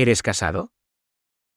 ¿Eres casado?